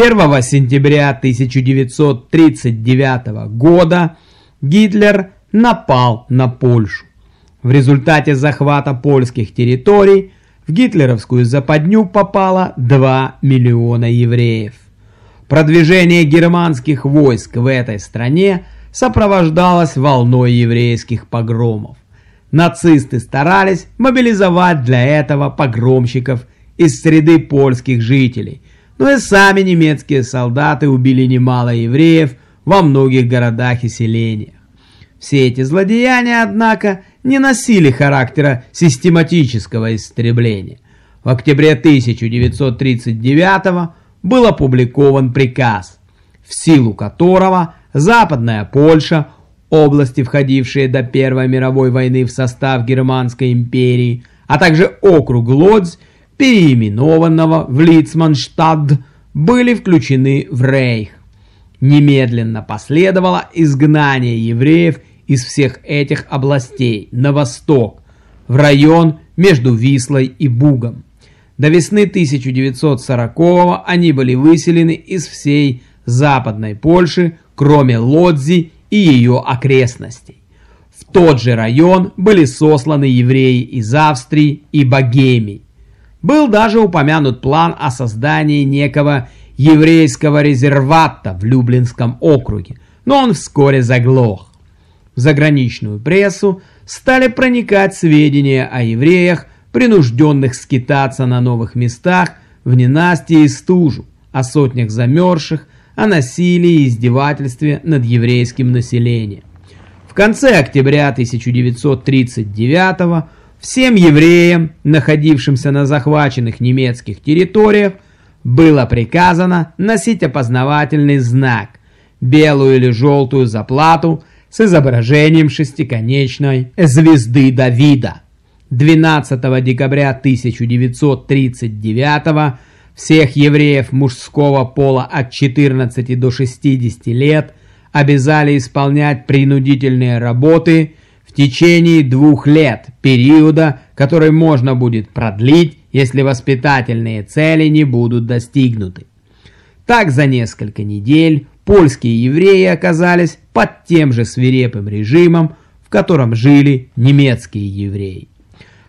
1 сентября 1939 года Гитлер напал на Польшу. В результате захвата польских территорий в гитлеровскую западню попало 2 миллиона евреев. Продвижение германских войск в этой стране сопровождалось волной еврейских погромов. Нацисты старались мобилизовать для этого погромщиков из среды польских жителей, но и сами немецкие солдаты убили немало евреев во многих городах и селениях. Все эти злодеяния, однако, не носили характера систематического истребления. В октябре 1939 был опубликован приказ, в силу которого Западная Польша, области, входившие до Первой мировой войны в состав Германской империи, а также округ Лодзь, переименованного в Лицманштадт, были включены в Рейх. Немедленно последовало изгнание евреев из всех этих областей на восток, в район между Вислой и Бугом. До весны 1940-го они были выселены из всей Западной Польши, кроме Лодзи и ее окрестностей. В тот же район были сосланы евреи из Австрии и Богемии. Был даже упомянут план о создании некого еврейского резервата в Люблинском округе, но он вскоре заглох. В заграничную прессу стали проникать сведения о евреях, принужденных скитаться на новых местах в ненастье и стужу, о сотнях замерзших, о насилии и издевательстве над еврейским населением. В конце октября 1939 всем евреям, находившимся на захваченных немецких территориях, было приказано носить опознавательный знак – белую или желтую заплату с изображением шестиконечной звезды Давида. 12 декабря 1939 всех евреев мужского пола от 14 до 60 лет обязали исполнять принудительные работы течение двух лет, периода, который можно будет продлить, если воспитательные цели не будут достигнуты. Так за несколько недель польские евреи оказались под тем же свирепым режимом, в котором жили немецкие евреи.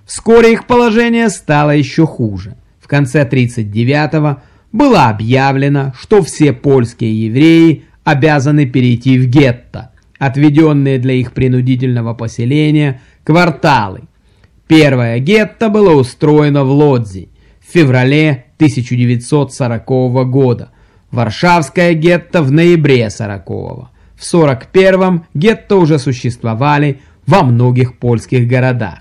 Вскоре их положение стало еще хуже. В конце 39-го было объявлено, что все польские евреи обязаны перейти в гетто, отведенные для их принудительного поселения кварталы. Первое гетто было устроено в Лодзи в феврале 1940 года, Варшавское гетто в ноябре 40 -го. В 41-м гетто уже существовали во многих польских городах.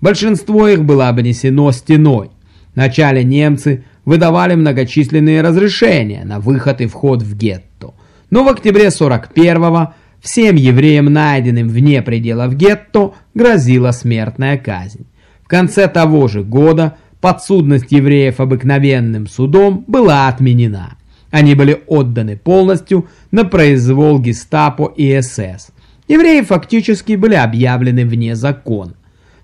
Большинство их было обнесено стеной. Вначале немцы выдавали многочисленные разрешения на выход и вход в гетто. Но в октябре 41-го всем евреям, найденным вне пределов гетто, грозила смертная казнь. В конце того же года подсудность евреев обыкновенным судом была отменена. Они были отданы полностью на произвол гестапо и СС. Евреи фактически были объявлены вне закона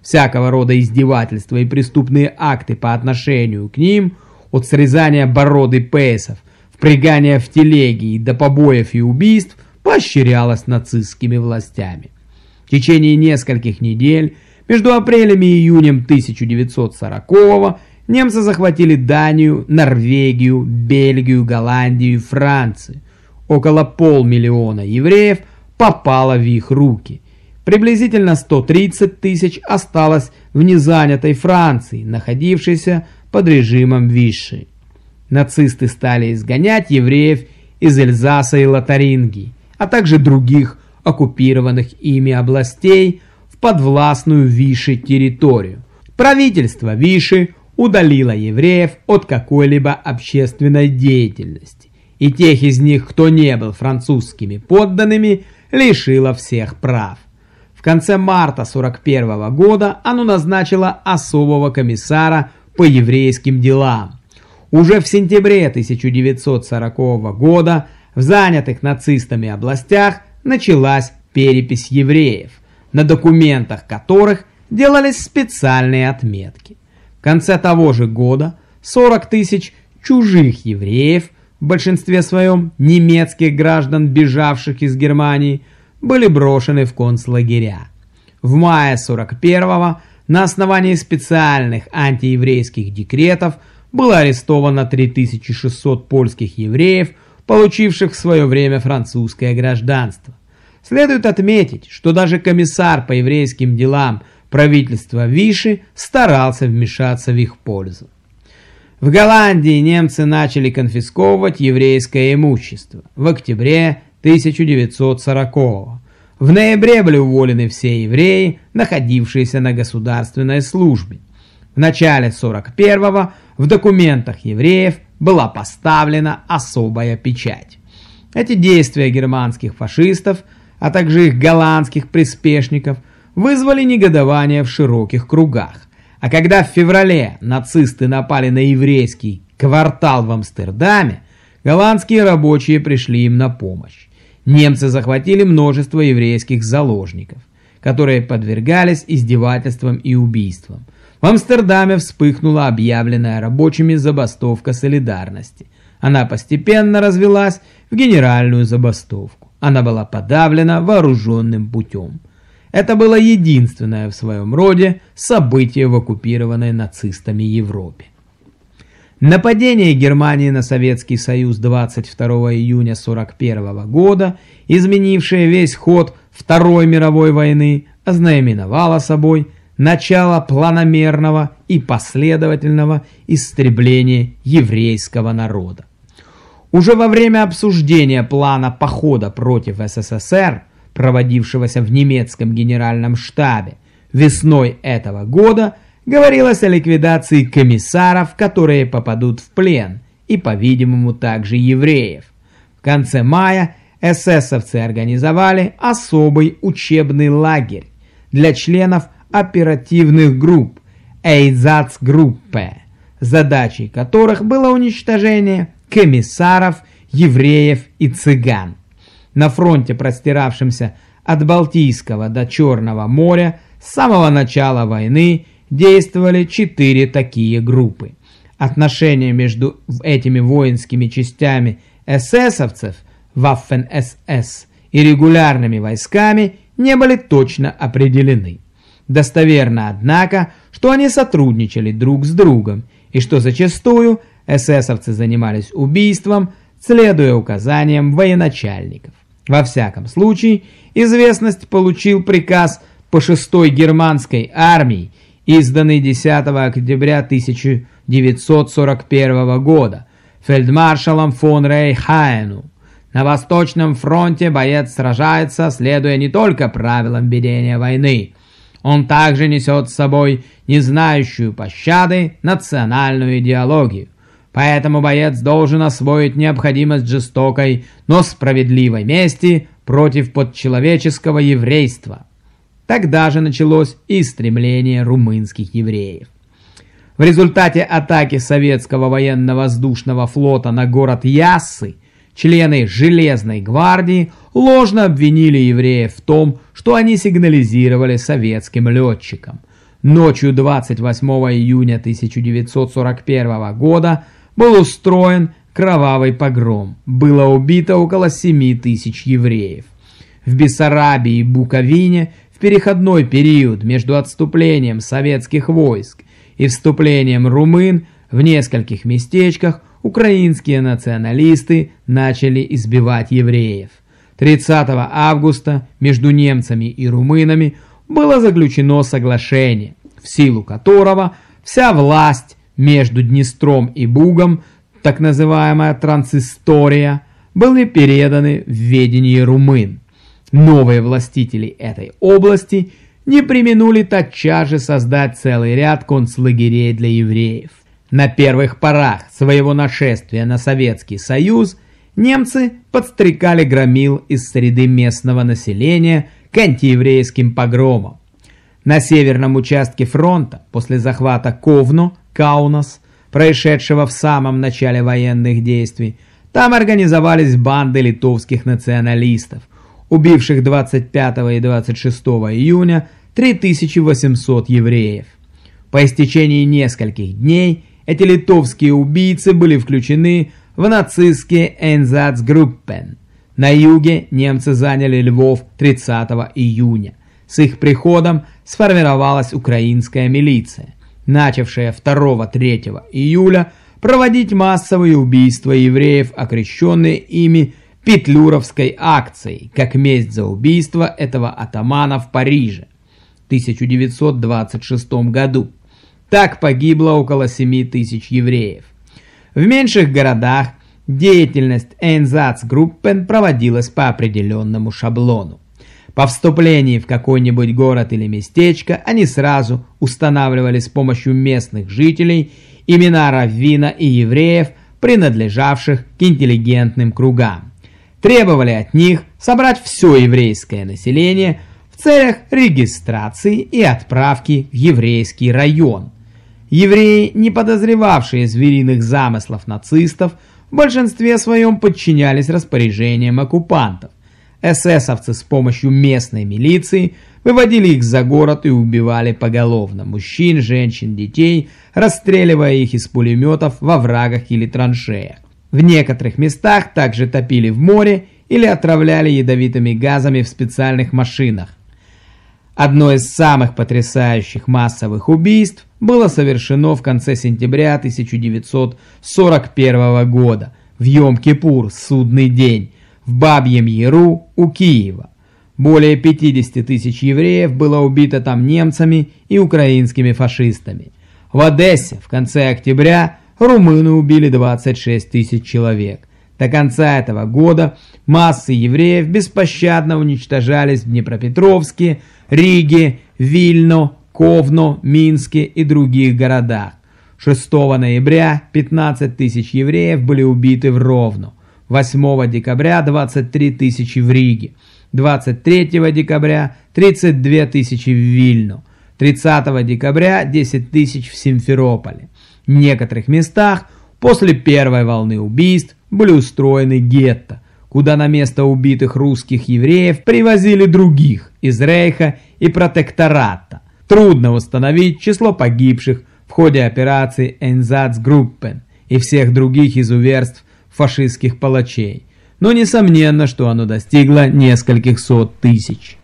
всякого рода издевательства и преступные акты по отношению к ним, от срезания бороды пейсов, впрягания в телеги и до побоев и убийств, поощрялось нацистскими властями. В течение нескольких недель, между апрелем и июнем 1940-го, немцы захватили Данию, Норвегию, Бельгию, Голландию и Францию. Около полмиллиона евреев попало в их руки. Приблизительно 130 тысяч осталось в незанятой Франции, находившейся под режимом Виши. Нацисты стали изгонять евреев из Эльзаса и Лотарингии, а также других оккупированных ими областей в подвластную Виши территорию. Правительство Виши удалило евреев от какой-либо общественной деятельности, и тех из них, кто не был французскими подданными, лишило всех прав. В конце марта 41 года оно назначило особого комиссара по еврейским делам. Уже в сентябре 1940 года в занятых нацистами областях началась перепись евреев, на документах которых делались специальные отметки. В конце того же года 40 тысяч чужих евреев в большинстве своем немецких граждан, бежавших из Германии, были брошены в концлагеря. В мае 41-го на основании специальных антиеврейских декретов было арестовано 3600 польских евреев, получивших в свое время французское гражданство. Следует отметить, что даже комиссар по еврейским делам правительства Виши старался вмешаться в их пользу. В Голландии немцы начали конфисковывать еврейское имущество в октябре 1940 -го. В ноябре были уволены все евреи, находившиеся на государственной службе. В начале 41-го в документах евреев была поставлена особая печать. Эти действия германских фашистов, а также их голландских приспешников вызвали негодование в широких кругах. А когда в феврале нацисты напали на еврейский квартал в Амстердаме, голландские рабочие пришли им на помощь. Немцы захватили множество еврейских заложников, которые подвергались издевательствам и убийствам. В Амстердаме вспыхнула объявленная рабочими забастовка солидарности. Она постепенно развелась в генеральную забастовку. Она была подавлена вооруженным путем. Это было единственное в своем роде событие в оккупированной нацистами Европе. Нападение Германии на Советский Союз 22 июня 1941 года, изменившее весь ход Второй мировой войны, ознаменовало собой начало планомерного и последовательного истребления еврейского народа. Уже во время обсуждения плана похода против СССР, проводившегося в немецком генеральном штабе, весной этого года говорилось о ликвидации комиссаров, которые попадут в плен, и, по-видимому, также евреев. В конце мая эсэсовцы организовали особый учебный лагерь для членов оперативных групп Эйзацгруппе, задачей которых было уничтожение комиссаров, евреев и цыган. На фронте, простиравшемся от Балтийского до Черного моря, с самого начала войны действовали четыре такие группы. Отношения между этими воинскими частями эсэсовцев, Waffen-СС, и регулярными войсками не были точно определены. Достоверно, однако, что они сотрудничали друг с другом, и что зачастую – эсэсовцы занимались убийством, следуя указаниям военачальников. Во всяком случае, известность получил приказ по 6-й германской армии, изданный 10 октября 1941 года фельдмаршалом фон Рейхайну. На Восточном фронте боец сражается, следуя не только правилам ведения войны. Он также несет с собой не знающую пощады национальную идеологию. Поэтому боец должен освоить необходимость жестокой, но справедливой мести против подчеловеческого еврейства. Тогда же началось и стремление румынских евреев. В результате атаки советского военно-воздушного флота на город Яссы члены Железной гвардии ложно обвинили евреев в том, что они сигнализировали советским летчикам. Ночью 28 июня 1941 года был устроен кровавый погром. Было убито около 7 тысяч евреев. В Бессарабии и Буковине в переходной период между отступлением советских войск и вступлением румын в нескольких местечках украинские националисты начали избивать евреев. 30 августа между немцами и румынами было заключено соглашение, в силу которого вся власть между Днестром и Бугом, так называемая трансистория, были переданы в ведение румын. Новые властители этой области не применули тотчас же создать целый ряд концлагерей для евреев. На первых порах своего нашествия на Советский Союз немцы подстрекали громил из среды местного населения к антиеврейским погромам. На северном участке фронта после захвата Ковно Каунас, происшедшего в самом начале военных действий, там организовались банды литовских националистов, убивших 25 и 26 июня 3800 евреев. По истечении нескольких дней эти литовские убийцы были включены в нацистские Einsatzgruppen. На юге немцы заняли Львов 30 июня. С их приходом сформировалась украинская милиция, начавшая 2-3 июля проводить массовые убийства евреев, окрещенные ими Петлюровской акцией, как месть за убийство этого атамана в Париже в 1926 году. Так погибло около 7 тысяч евреев. В меньших городах деятельность Einsatzgruppen проводилась по определенному шаблону. По вступлении в какой-нибудь город или местечко они сразу устанавливали с помощью местных жителей имена раввина и евреев, принадлежавших к интеллигентным кругам требовали от них собрать все еврейское население в целях регистрации и отправки в еврейский район. Евреи, не подозревавшие звериных замыслов нацистов, в большинстве своем подчинялись распоряжениям оккупантов. Эсэсовцы с помощью местной милиции выводили их за город и убивали поголовно мужчин, женщин, детей, расстреливая их из пулеметов во врагах или траншеях. В некоторых местах также топили в море или отравляли ядовитыми газами в специальных машинах. Одно из самых потрясающих массовых убийств было совершено в конце сентября 1941 года в Йом-Кипур, судный день, в Бабьем Яру у Киева. Более 50 тысяч евреев было убито там немцами и украинскими фашистами. В Одессе в конце октября румыны убили 26 тысяч человек. До конца этого года массы евреев беспощадно уничтожались в Днепропетровске, Риге, Вильно, Ковно, Минске и других городах. 6 ноября 15 тысяч евреев были убиты в Ровно, 8 декабря 23 тысячи в Риге, 23 декабря 32 тысячи в Вильно, 30 декабря 10 тысяч в Симферополе. В некоторых местах после первой волны убийств были устроены гетто, куда на место убитых русских евреев привозили других из Рейха и протектората. Трудно установить число погибших в ходе операции Einsatzgruppen и всех других изуверств фашистских палачей, но несомненно, что оно достигло нескольких сот тысяч.